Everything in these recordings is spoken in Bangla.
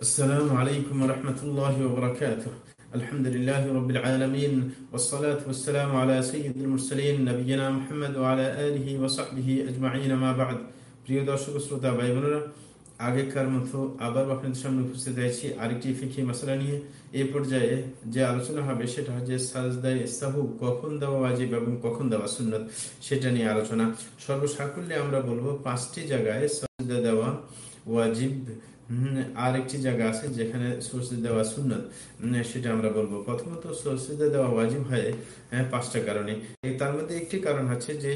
السلام عليكم ورحمة الله وبركاته الحمد لله رب العالمين والصلاة والسلام على سيد المرسلين نبينا محمد وعلى آله وصحبه أجمعين ما بعد প্রিয় দর্শক শ্রোতা ভাই বোনেরা আগেকার মতো আবার আপনাদের সামনে উপস্থিত হয়েছি আরেকটি ফিকি মশলা নিয়ে এই পর্যায়ে যে আলোচনা হবে সেটা হচ্ছে সাজদায় সাহু কখন দেওয়া ওয়াজিব এবং কখন দেওয়া সুন্নত সেটা নিয়ে আলোচনা সর্বসাকুল্যে আমরা বলবো পাঁচটি জায়গায় সাজদা দেওয়া ওয়াজিব আর একটি জায়গা আছে যেখানে সরষে দেওয়া সুন্নত। সেটা আমরা বলব। প্রথমত সরষে দেওয়া ওয়াজিব হয় হ্যাঁ, পাঁচটা কারণে। তার মধ্যে একটি কারণ হচ্ছে যে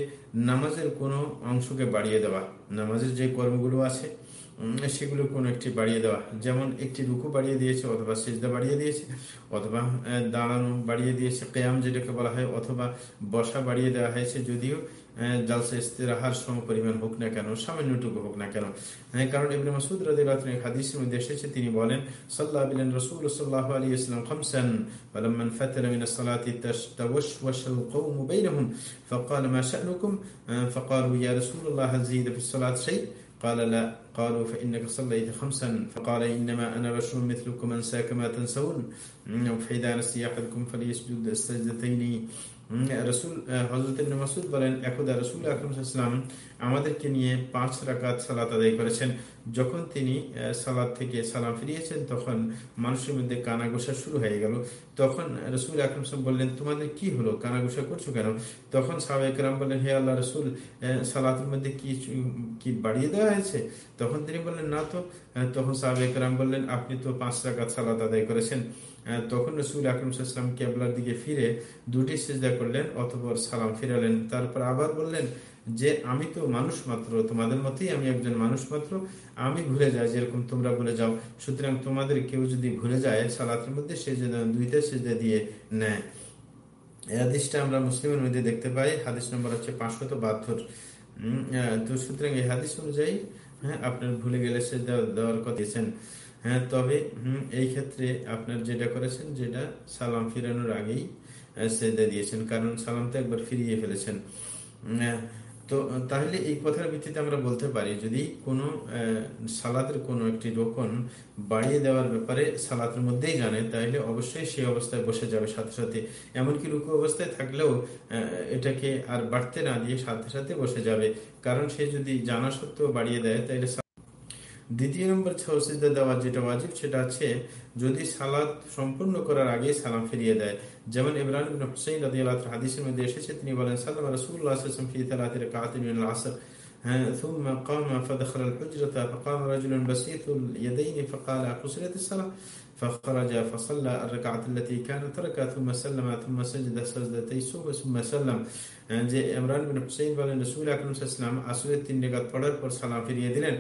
নামাজের কোনো অংশকে বাড়িয়ে দেওয়া। নামাজের যে কর্মগুলো আছে সেগুলো কোনো একটি বাড়িয়ে দেওয়া যেমন একটি রুকু বাড়িয়ে দিয়েছে অথবা সেজদা বাড়িয়ে দিয়েছে অথবা দাঁড়ানো বাড়িয়ে দিয়েছে কেয়াম যেটাকে বলা হয় অথবা বসা বাড়িয়ে দেওয়া হয়েছে যদিও জালসা ইস্তেরাহার সম পরিমাণ হোক না কেন সামান্যটুকু হোক না কেন কারণ ইবনে মাসুদ রাদিয়াল্লাহু আনহু হাদিসের মধ্যে এসেছে তিনি বলেন সাল্লাল্লাহু আলাইহি রাসূল সাল্লাল্লাহু আলাইহি ওয়াসাল্লাম খামসান فلما انفتل من الصلاة توشوش القوم بينهم فقال ما شأنكم فقالوا يا رسول الله هل زيد في الصلاة شيء قال لا. قالوا فإنك صليت خمسا. فقال إنما أنا بشر مثلكم أنسى كما تنسون فإذا نسي أحدكم فليسجد السجدتين. রসুল হজরত বলেন একদা রসুল আকরমসাল্লাম আমাদেরকে নিয়ে পাঁচ রাকাত সালাত আদায় করেছেন। যখন তিনি সালাদ থেকে সালাম ফিরিয়েছেন, তখন মানুষের মধ্যে কানাঘোষা শুরু হয়ে গেল। তখন রসুল আকরম বললেন, তোমাদের কি হলো? কানাঘোষা করছ কেন? তখন সাবেকরাম বললেন, হে আল্লাহ রসুল সালাতের মধ্যে কি কি বাড়িয়ে দেওয়া হয়েছে? তখন তিনি বললেন, না তো। তখন সাবেকরাম বললেন, আপনি তো পাঁচ রাকাত সালাত আদায় করেছেন। তখন রসুল আকরমসাল্লাম কেবলার দিকে ফিরে দুটি সেজদা করলেন অতপর সালাম ফিরালেন। তারপর আবার বললেন, যে আমি তো মানুষ মাত্র, তোমাদের মতোই আমি একজন মানুষ মাত্র, আমি ভুলে যাই, যেরকম তোমরা ভুলে যাও। সুতরাং তোমাদের কেউ যদি ভুলে যায় সালাতের মধ্যে সে যে দুইটা সেজদা দিয়ে নেয়। এই হাদিসটা আমরা মুসলিমের মধ্যে দেখতে পাই। হাদিস নম্বর হচ্ছে পাঁচশত বাহাত্তর। তো সুতরাং এই হাদিস অনুযায়ী হ্যাঁ আপনার ভুলে গেলে সে দেওয়ার কথা দিয়েছেন। হ্যাঁ তবে এই ক্ষেত্রে আপনার যেটা করেছেন, যেটা সালাম ফিরানোর আগেই সেদা দিয়েছেন কারণ সালাম তো একবার ফিরিয়ে ফেলেছেন। তো তাহলে এই কথার ভিত্তিতে আমরা বলতে পারি, যদি কোনো সালাতের কোনো একটি রোকন বাড়িয়ে দেওয়ার ব্যাপারে সালাতের মধ্যেই জানে, তাহলে অবশ্যই সেই অবস্থায় বসে যাবে সাথে সাথে। এমনকি রুকু অবস্থায় থাকলেও এটাকে আর বাড়তে না দিয়ে সাথে সাথে বসে যাবে। কারণ সে যদি জানা সত্ত্বেও বাড়িয়ে দেয়, তাহলে দ্বিতীয় নম্বর সৌসিদা দেওয়া যেটা ওয়াজিব, সেটা আছে যদি সালাদ সম্পূর্ণ করার আগে সালাম ফিরিয়ে দেয় যেমন ইমরান হুসাইন হাদিসের মধ্যে এসেছে তিনি বলেন সালাম রাসূলুল্লাহ সাল্লাল্লাহু আলাইহি ওয়াসাল্লাম ফি রাকাতাyn মিন আল-আসর ثم قام فدخل الحجرة فقام رجل بسيط اليدين فقال قصرت الصلاة فخرج فصلى الركعة التي كانت تركها ثم سلم ثم سجد سجدتي سوء ثم سلم যে ইমরান বিন হুসাইন বলেন রাসূল আকরাম সাল্লাল্লাহু আলাইহি ওয়াসাল্লাম আসরের তিন রাকাত পড়ার পর সালাম ফিরিয়ে দিলেন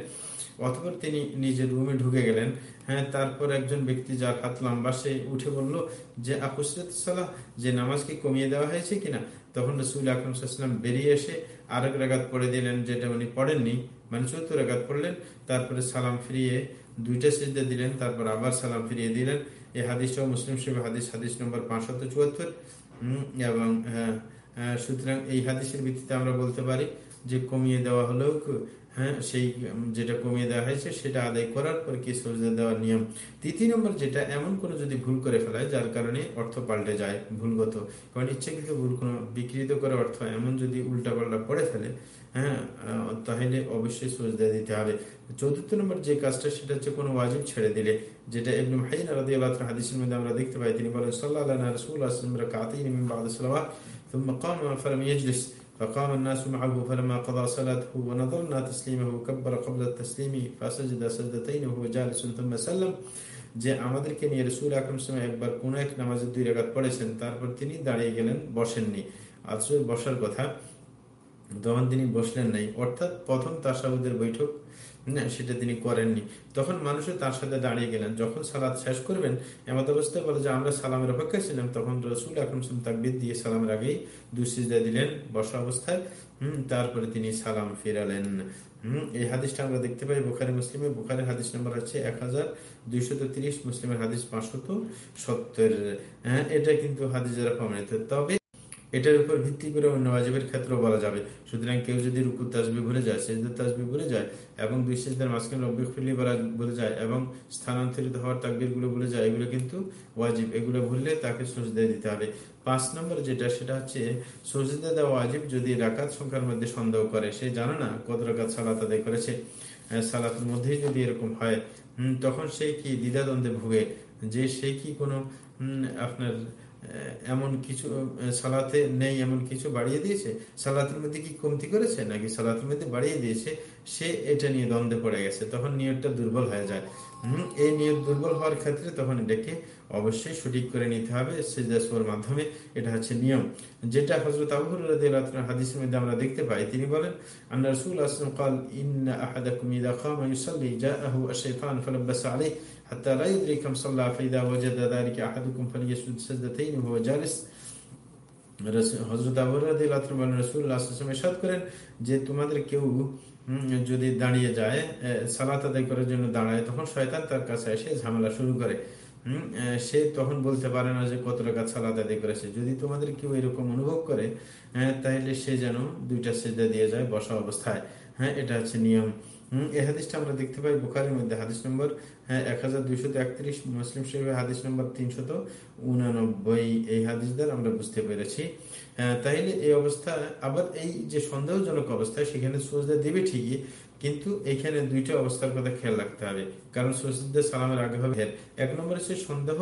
অথবা তিনি নিজের রুমে ঢুকে গেলেন হ্যাঁ তারপর একজন ব্যক্তি যার হাত লম্বা সে উঠে বলল যে সালাহ যে নামাজকে কমিয়ে দেওয়া হয়েছে কিনা তখন রসুল আকরম সাল্লাম বেরিয়ে এসে আরেক রাগাত পড়ে দিলেন যেটা উনি পড়েননি মানে চতুর রাগাত পড়লেন তারপরে সালাম ফিরিয়ে দুইটা সিজদা দিলেন, তারপর আবার সালাম ফিরিয়ে দিলেন। এই হাদিসটাও মুসলিম শিব হাদিস হাদিস নম্বর পাঁচশত চুয়াত্তর। এবং সুতরাং এই হাদিসের ভিত্তিতে আমরা বলতে পারি যে কমিয়ে দেওয়া হলেও হ্যাঁ সেই, যেটা কমিয়ে দেওয়া হয়েছে সেটা আদায় করার পর কি সজদা দেওয়ার নিয়ম। তৃতীয় নম্বর যেটা, এমন কোনো যদি ভুল করে ফেলায়, যার কারণে অর্থ পাল্টে যায়, ভুলগত। কারণ ইচ্ছাকৃত ভুল কোনো বিকৃত করে অর্থ এমন যদি উল্টা পাল্টা পড়ে ফেলে হ্যাঁ তাহলে অবশ্যই সজদা দিতে হবে চতুর্থ নম্বর যে কাজটা সেটা হচ্ছে কোনো ওয়াজিব ছেড়ে দিলে যেটা এমনি হাইন রাদি আল্লাহ হাদিসের মধ্যে আমরা দেখতে পাই তিনি বলেন সাল্লাহ রসুল আসলাম কাতেই বাদ সালাম ثم قام فلم يجلس فقام الناس معه فلما قضى صلاته ونظرنا تسليمه كبر قبل التسليم فسجد سجدتين وهو جالس ثم سلم যে আমাদেরকে নিয়ে রসুল আকরম সময় একবার কোন এক নামাজের দুই রেখাত পড়েছেন তারপর তিনি দাঁড়িয়ে গেলেন বসেননি আসর বসার কথা তখন তিনি বসলেন নাই, অর্থাৎ প্রথম তাসাউদের বৈঠক সেটা তিনি করেননি। তখন মানুষও তার সাথে দাঁড়িয়ে গেলেন। যখন সালাদ শেষ করবেন, এমত অবস্থায় বলে যে, আমরা সালামের অপেক্ষায় ছিলাম। তখন রসুল আকরম তাকবিদ দিয়ে সালামের আগেই দুসিজা দিলেন। বসা অবস্থায়, হম, তারপরে তিনি সালাম ফেরালেন। হম, এই হাদিসটা আমরা দেখতে পাই বুখারি, মুসলিমে। বুখারের হাদিস নম্বর হচ্ছে এক হাজার দুইশত তিরিশ, মুসলিমের হাদিস পাঁচশত সত্তর। হ্যাঁ এটা কিন্তু হাদিস যারা প্রমাণিত। তবে এটার উপর ভিত্তি করে অন্য ওয়াজিবের ক্ষেত্রেও বলা যাবে। সুতরাং কেউ যদি রুকু তাজবি ভুলে যায় সেজদার তাজবি ভুলে যায়, এবং দুই সেজদার মাঝখানে রব্বিক ফিরলি বলা ভুলে যায়, এবং স্থানান্তরিত হওয়ার তাকবিরগুলো ভুলে যায়, এগুলো কিন্তু ওয়াজিব। এগুলো ভুললে তাকে সজদা দিতে হবে। পাঁচ নম্বর যেটা, সেটা হচ্ছে সজদা দেওয়া ওয়াজিব যদি রাকাত সংখ্যার মধ্যে সন্দেহ করে, সে জানে না কত রাকাত সালাত আদায় করেছে। সালাতের মধ্যেই যদি এরকম হয় তখন সে কি দ্বিধাদ্বন্দ্বে ভুগে? যে সে কি কোনো আপনার এমন কিছু সালাতে নেই এমন কিছু বাড়িয়ে দিয়েছে সালাতের মধ্যে কি কমতি করেছে নাকি সালাতের মধ্যে বাড়িয়ে দিয়েছে সে এটা নিয়ে দ্বন্দ্বে পড়ে গেছে তখন নিয়তটা দুর্বল হয়ে যায় হম এই নিয়ত দুর্বল হওয়ার ক্ষেত্রে তখন এটাকে অবশ্যই সঠিক করে নিতে হবে সেজাসোর মাধ্যমে এটা হচ্ছে নিয়ম যেটা হজরত আবুর হাদিসের মধ্যে আমরা দেখতে পাই তিনি বলেন আন্না রসুল আসলাম قال إن أحدكم إذا قام يصلي جاءه الشيطان فلبس عليه حتى لا يدري كم صلى فإذا وجد ذلك أحدكم فليسجد سجدتين وهو جالس হজরত করেন যে তোমাদের কেউ যদি দাঁড়িয়ে যায় সালাত আদায় করার জন্য দাঁড়ায় তখন শয়তান তার কাছে এসে ঝামেলা শুরু করে সে তখন বলতে পারে না যে কত টাকা সালাদ আদায় করেছে যদি তোমাদের কেউ এরকম অনুভব করে তাহলে সে যেন দুইটা সেজা দিয়ে যায় বসা অবস্থায় হ্যাঁ এটা হচ্ছে নিয়ম। হম, এই হাদিসটা আমরা দেখতে পাই বুখারের মধ্যে। হাদিস নম্বর হ্যাঁ এক হাজার দুইশত একত্রিশ মুসলিম শরীফের হাদিস নম্বর তিনশত উনানব্বই। এই হাদিস দ্বারা আমরা বুঝতে পেরেছি। তাইলে এই অবস্থা, আবার এই যে সন্দেহজনক অবস্থা, সেখানে সোজা দেবে ঠিকই, কিন্তু এখানে দুইটা অবস্থার কথা খেয়াল রাখতে হবে। কারণ সসিদ্দের সালামের আগে হবে। এক নম্বর হচ্ছে সন্দেহ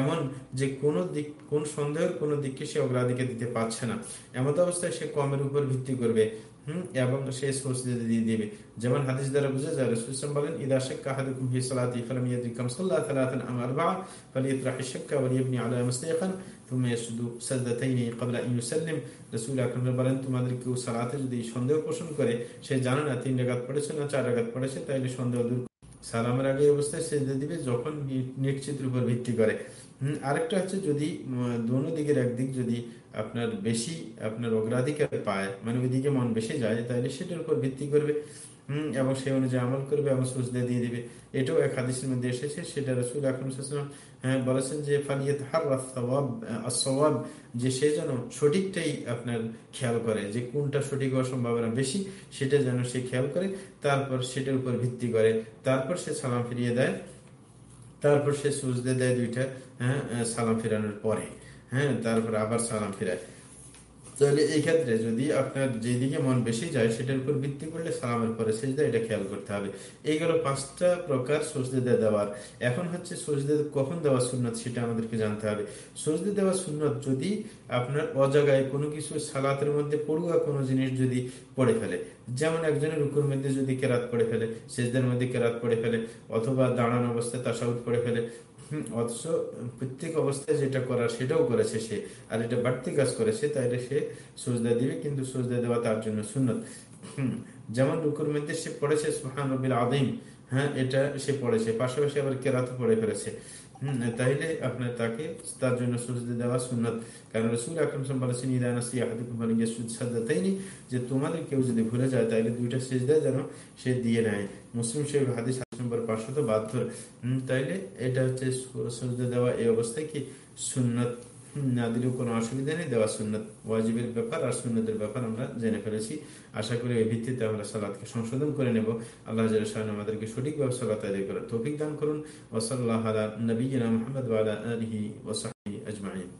এমন যে কোন দিক, কোন সন্দেহের কোন দিককে সে অগ্রাধিকার দিতে পারছে না। এমন অবস্থায় সে কমের উপর ভিত্তি করবে। হম, এবং সে সসিদে দিয়ে দেবে। যেমন হাদিস দ্বারা যায় বলেন, ইদা শেখ আহাদুকুম হি সালাতি ফালাম ইয়াদিকাম সাল্লাল্লাহু আলাইহি ওয়া সাল্লাম আরবা'a ফালিয়াতরাহ আশ-শাক্ক ওয়া লিয়াবনি আলা সাজদাতাইন ক্বাবলা আন ইউসাল্লিম। রাসূল আকরাম বলেন, তোমাদের কেউ সালাতে যদি সন্দেহ পোষণ করে, সে জানে না তিন রাকাত পড়েছে না চার রাকাত পড়েছে, তাইলে সন্দেহ দূর সালামের আগে অবস্থায় সেজদা দিবে যখন নিশ্চিতের উপর ভিত্তি করে। আরেকটা হচ্ছে যদি দোনো দিকের একদিক যদি আপনার বেশি, আপনার অগ্রাধিকার পায় মানে ওইদিকে মন বেশি যায়, তাহলে সেটার উপর ভিত্তি করবে। এবং সেই অনুযায়ী আমল করবে এবং সুজদা দিয়ে দিবে। এটাও এক হাদিসের মধ্যে এসেছে, সেটা রসুল আকরম হ্যাঁ বলেছেন যে ফালিয়াত হার সওয়াব যে সে যেন সঠিকটাই আপনার খেয়াল করে, যে কোনটা সঠিক হওয়ার সম্ভাবনা বেশি, সেটা যেন সে খেয়াল করে, তারপর সেটার উপর ভিত্তি করে। তারপর সে সালাম ফিরিয়ে দেয়, তারপর সে সুজদে দেয় দুইটা হ্যাঁ সালাম ফেরানোর পরে হ্যাঁ তারপর আবার সালাম ফিরায়। তাহলে এই ক্ষেত্রে যদি আপনার যেদিকে মন বেশি যায়, সেটার উপর ভিত্তি করলে সালামের পরে সেজদা এটা খেয়াল করতে হবে। এইগুলো পাঁচটা প্রকার সজদে দেওয়ার। এখন হচ্ছে সজদে কখন দেওয়া সুন্নত সেটা আমাদেরকে জানতে হবে। সজদে দেওয়া সুন্নত যদি আপনার অজাগায় কোনো কিছু সালাতের মধ্যে পড়ুয়া কোনো জিনিস যদি পড়ে ফেলে, যেমন একজনের রুকুর মধ্যে যদি কেরাত পড়ে ফেলে, সেজদের মধ্যে কেরাত পড়ে ফেলে, অথবা দাঁড়ানো অবস্থায় তাসাউদ পড়ে ফেলে অথচ প্রত্যেক অবস্থায় যেটা করার সেটাও করেছে সে। আর এটা বাড়তি কাজ করেছে, তাইলে সে সোজদা দিবে, কিন্তু সোজদা দেওয়া তার জন্য সুন্নত। যেমন রুকুর মধ্যে সে পড়েছে সুহান রবিল আদিম হ্যাঁ এটা সে পড়েছে, পাশাপাশি আবার কেরাত পড়ে ফেলেছে। তাইলে আপনার তাকে তার জন্য দেওয়া সুন্নত। কারণ রসুল বলেছেন আহাদুকুমালিয়ানি যে তোমাদের কেউ যদি ভুলে যায় তাহলে দুইটা সেজদা যেন সে দিয়ে নেয়। মুসলিম শরীফ হাদিস নম্বর পাঁচশত বাহাত্তর। তাইলে এটা হচ্ছে সজদা দেওয়া এই অবস্থায় কি সুন্নত না দিলেও কোনো অসুবিধা নেই, দেওয়া সুন্নত ওয়াজিবের ব্যাপার আর সুন্নতের ব্যাপার আমরা জেনে ফেলেছি। আশা করি এই ভিত্তিতে আমরা সালাদকে সংশোধন করে নেব। আল্লাহ আমাদেরকে সঠিকভাবে সালাত আদায় করার তৌফিক দান করুন। ওসল্লাহ নবীনা মোহাম্মদ আলহি ওসাহি আজমাইন।